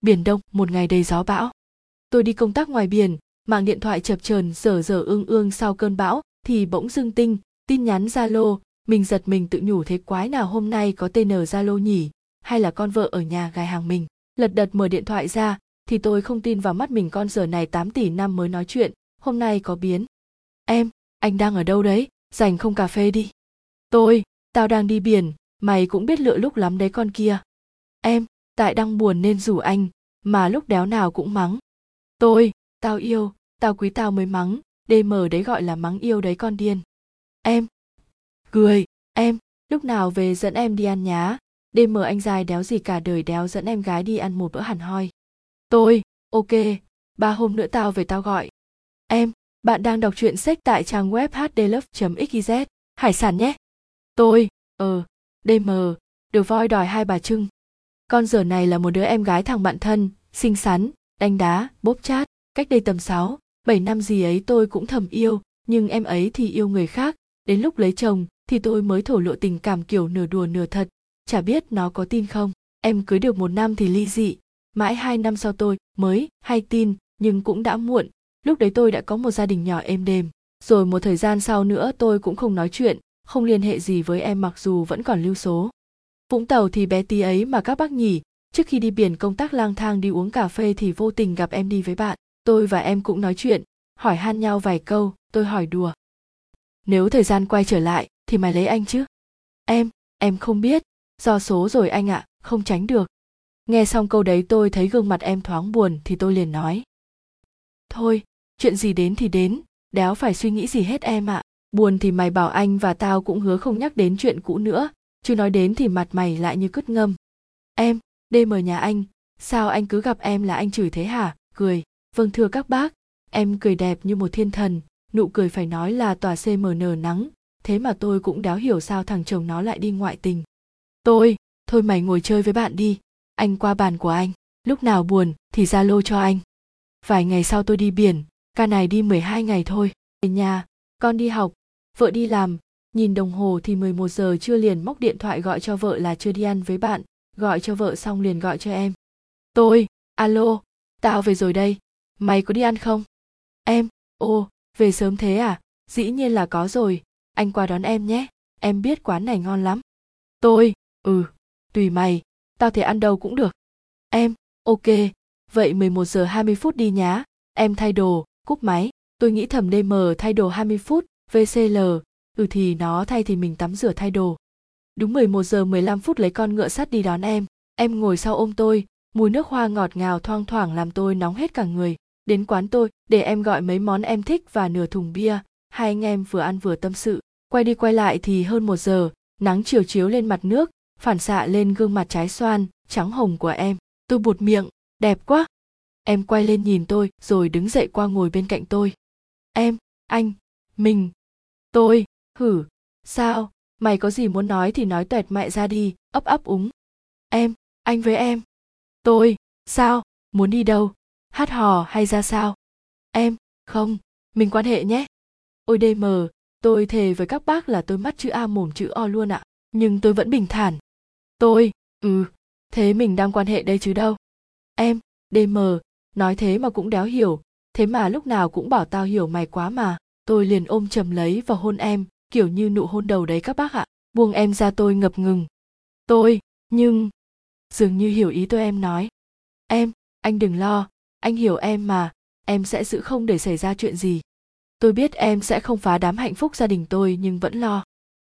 biển đông, một ngày đầy gió bão. Tôi đi công tác ngoài biển, mạng điện thoại chập chờn, dở dở ương ương sau cơn bão thì bỗng dưng tinh, tin nhắn zalo. Mình giật mình tự nhủ thế quái nào hôm nay có tn zalo nhỉ? Hay là con vợ ở nhà gài hàng mình? Lật đật mở điện thoại ra, thì tôi không tin vào mắt mình con giờ này 8 tỷ năm mới nói chuyện. Hôm nay có biến. Em, anh đang ở đâu đấy? Dành không cà phê đi. Tôi, tao đang đi biển, mày cũng biết lựa lúc lắm đấy con kia. Em tại đang buồn nên rủ anh, mà lúc đéo nào cũng mắng. Tôi, tao yêu, tao quý tao mới mắng dm đấy gọi là mắng yêu đấy con điên. Em, cười, em, lúc nào về dẫn em đi ăn nhá. Dm mờ anh dài đéo gì cả đời đéo dẫn em gái đi ăn một bữa hẳn hoi. Tôi, ok, ba hôm nữa tao về tao gọi. Em, bạn đang đọc truyện sách tại trang web hdlove xyz hải sản nhé. Tôi ờ dm được voi đòi hai bà trưng con giờ này là một đứa em gái thằng bạn thân xinh xắn đánh đá bốp chát. Cách đây tầm 6, 7 năm gì ấy tôi cũng thầm yêu nhưng em ấy thì yêu người khác. Đến lúc lấy chồng thì tôi mới thổ lộ tình cảm kiểu nửa đùa nửa thật. Chả biết nó có tin không? Em cưới được một năm thì ly dị. Mãi hai năm sau tôi mới hay tin nhưng cũng đã muộn. Lúc đấy tôi đã có một gia đình nhỏ êm đềm. Rồi một thời gian sau nữa tôi cũng không nói chuyện không liên hệ gì với em mặc dù vẫn còn lưu số vũng tàu thì bé tí ấy mà các bác nhỉ. Trước khi đi biển công tác lang thang đi uống cà phê thì vô tình gặp em đi với bạn. Tôi và em cũng nói chuyện hỏi han nhau vài câu tôi hỏi đùa. Nếu thời gian quay trở lại thì mày lấy anh chứ? Em em không biết. Do số rồi anh ạ à, không tránh được. Nghe xong câu đấy tôi thấy gương mặt em thoáng buồn thì tôi liền nói. Thôi chuyện gì đến thì đến đéo phải suy nghĩ gì hết em ạ. À. buồn thì mày bảo anh và tao cũng hứa không nhắc đến chuyện cũ nữa chứ nói đến thì mặt mày lại như cứt ngâm. Em đêm ở nhà anh, sao anh cứ gặp em là anh chửi thế hả? Cười. Vâng thưa các bác. Em cười đẹp như một thiên thần, nụ cười phải nói là tòa cmn nắng. Thế mà tôi cũng đéo hiểu sao thằng chồng nó lại đi ngoại tình. Tôi, thôi mày ngồi chơi với bạn đi. Anh qua bàn của anh. Lúc nào buồn thì ra lô cho anh. Vài ngày sau tôi đi biển, ca này đi 12 ngày thôi. Về nhà, con đi học, vợ đi làm nhìn đồng hồ thì 11 giờ chưa liền móc điện thoại gọi cho vợ là chưa đi ăn với bạn. Gọi cho vợ xong liền gọi cho em. Tôi, alo, tao về rồi đây. Mày có đi ăn không? Em, ô, về sớm thế à? Dĩ nhiên là có rồi. Anh qua đón em nhé. Em biết quán này ngon lắm. Tôi ừ tùy mày. Tao thể ăn đâu cũng được. Em, ok. Vậy 11 giờ 20 phút đi nhá. Em thay đồ, cúp máy. Tôi nghĩ thầm DM thay đồ 20 phút VCL ừ thì nó thay thì mình tắm rửa thay đồ. Đúng 11 giờ 15 phút lấy con ngựa sắt đi đón em. Em ngồi sau ôm tôi, mùi nước hoa ngọt ngào thoang thoảng làm tôi nóng hết cả người. Đến quán tôi, để em gọi mấy món em thích và nửa thùng bia. Hai anh em vừa ăn vừa tâm sự. Quay đi quay lại thì hơn một giờ, nắng chiều chiếu lên mặt nước, phản xạ lên gương mặt trái xoan, trắng hồng của em. Tôi buột miệng, đẹp quá. Em quay lên nhìn tôi, rồi đứng dậy qua ngồi bên cạnh tôi. Em, anh, mình, tôi hử, sao? Mày có gì muốn nói thì nói tuệt mẹ ra đi, ấp ấp úng. Em, anh với em. Tôi, sao? Muốn đi đâu? Hát hò hay ra sao? Em, không, mình quan hệ nhé. Ôi đê mờ, tôi thề với các bác là tôi mắt chữ a mồm chữ o luôn ạ, nhưng tôi vẫn bình thản. Tôi ừ thế mình đang quan hệ đây chứ đâu. Em dm nói thế mà cũng đéo hiểu, thế mà lúc nào cũng bảo tao hiểu mày quá mà, tôi liền ôm chầm lấy và hôn em kiểu như nụ hôn đầu đấy các bác ạ. Buông em ra tôi ngập ngừng. Tôi, nhưng, dường như hiểu ý tôi em nói. Em, anh đừng lo. Anh hiểu em mà. Em sẽ giữ không để xảy ra chuyện gì. Tôi biết em sẽ không phá đám hạnh phúc gia đình tôi nhưng vẫn lo.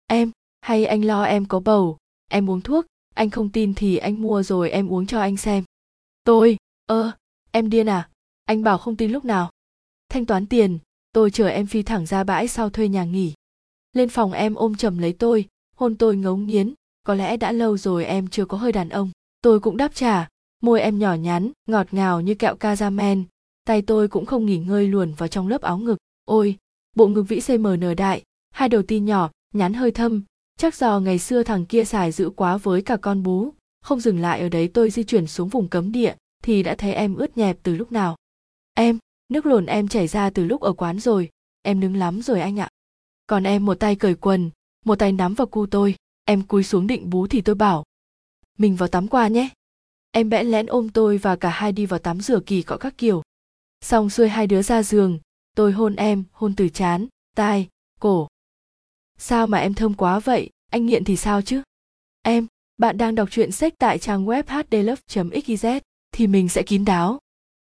Em, hay anh lo em có bầu? Em uống thuốc. Anh không tin thì anh mua rồi em uống cho anh xem. Tôi, ơ, em điên à? Anh bảo không tin lúc nào. Thanh toán tiền. Tôi chờ em phi thẳng ra bãi sau thuê nhà nghỉ lên phòng em ôm chầm lấy tôi, hôn tôi ngấu nghiến, có lẽ đã lâu rồi em chưa có hơi đàn ông. Tôi cũng đáp trả, môi em nhỏ nhắn, ngọt ngào như kẹo caramel, tay tôi cũng không nghỉ ngơi luồn vào trong lớp áo ngực. Ôi, bộ ngực vĩ cmn đại, hai đầu ti nhỏ, nhắn hơi thâm. Chắc do ngày xưa thằng kia xài dữ quá với cả con bú, không dừng lại ở đấy tôi di chuyển xuống vùng cấm địa, thì đã thấy em ướt nhẹp từ lúc nào. Em, nước lồn em chảy ra từ lúc ở quán rồi, em nứng lắm rồi anh ạ còn em một tay cởi quần, một tay nắm vào cu tôi, em cúi xuống định bú thì tôi bảo, mình vào tắm qua nhé. Em bẽn lẽn ôm tôi và cả hai đi vào tắm rửa kỳ cọ các kiểu. Xong xuôi hai đứa ra giường, tôi hôn em, hôn từ chán tai, cổ. Sao mà em thơm quá vậy? Anh nghiện thì sao chứ? Em, bạn đang đọc truyện sách tại trang web hdlove xyz thì mình sẽ kín đáo.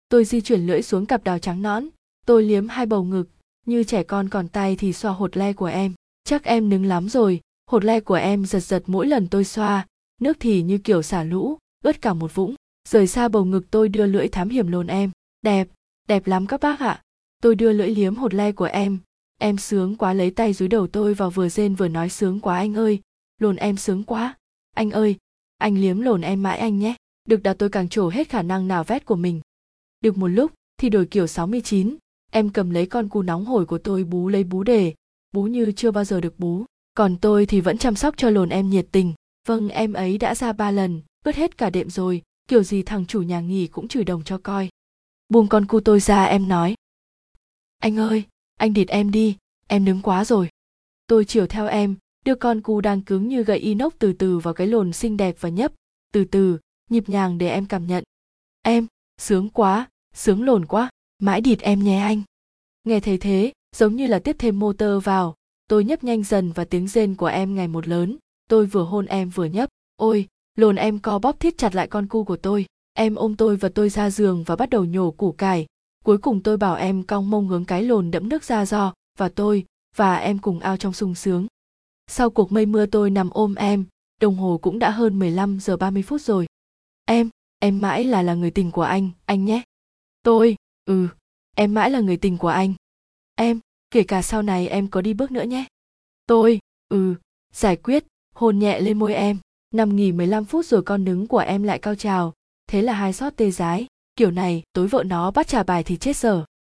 Tôi di chuyển lưỡi xuống cặp đào trắng nõn, tôi liếm hai bầu ngực như trẻ con còn tay thì xoa hột le của em. Chắc em nứng lắm rồi. Hột le của em giật giật mỗi lần tôi xoa. Nước thì như kiểu xả lũ ướt cả một vũng. Rời xa bầu ngực tôi đưa lưỡi thám hiểm lồn em. Đẹp đẹp lắm các bác ạ. Tôi đưa lưỡi liếm hột le của em. Em sướng quá lấy tay dúi đầu tôi vào vừa rên vừa nói sướng quá anh ơi. Lồn em sướng quá. Anh ơi anh liếm lồn em mãi anh nhé. Được đặt tôi càng trổ hết khả năng nào vét của mình. Được một lúc thì đổi kiểu 69, em cầm lấy con cu nóng hổi của tôi bú lấy bú để, bú như chưa bao giờ được bú. Còn tôi thì vẫn chăm sóc cho lồn em nhiệt tình. Vâng em ấy đã ra ba lần, ướt hết cả đệm rồi, kiểu gì thằng chủ nhà nghỉ cũng chửi đồng cho coi. Buông con cu tôi ra em nói. Anh ơi, anh địt em đi, em nướng quá rồi. Tôi chiều theo em, đưa con cu đang cứng như gậy inox từ từ vào cái lồn xinh đẹp và nhấp, từ từ, nhịp nhàng để em cảm nhận. Em, sướng quá, sướng lồn quá, mãi địt em nhé anh. Nghe thấy thế, giống như là tiếp thêm motor vào, tôi nhấp nhanh dần và tiếng rên của em ngày một lớn, tôi vừa hôn em vừa nhấp, ôi, lồn em co bóp thiết chặt lại con cu của tôi, em ôm tôi và tôi ra giường và bắt đầu nhổ củ cải, cuối cùng tôi bảo em cong mông hướng cái lồn đẫm nước ra do, và tôi, và em cùng ao trong sung sướng. Sau cuộc mây mưa tôi nằm ôm em, đồng hồ cũng đã hơn 15 giờ 30 phút rồi. Em, em mãi là là người tình của anh, anh nhé. Tôi, ừ, em mãi là người tình của anh. Em, kể cả sau này em có đi bước nữa nhé. Tôi, ừ, giải quyết, hôn nhẹ lên môi em. Nằm nghỉ 15 phút rồi con nứng của em lại cao trào, thế là hai sót tê dái. Kiểu này, tối vợ nó bắt trả bài thì chết dở.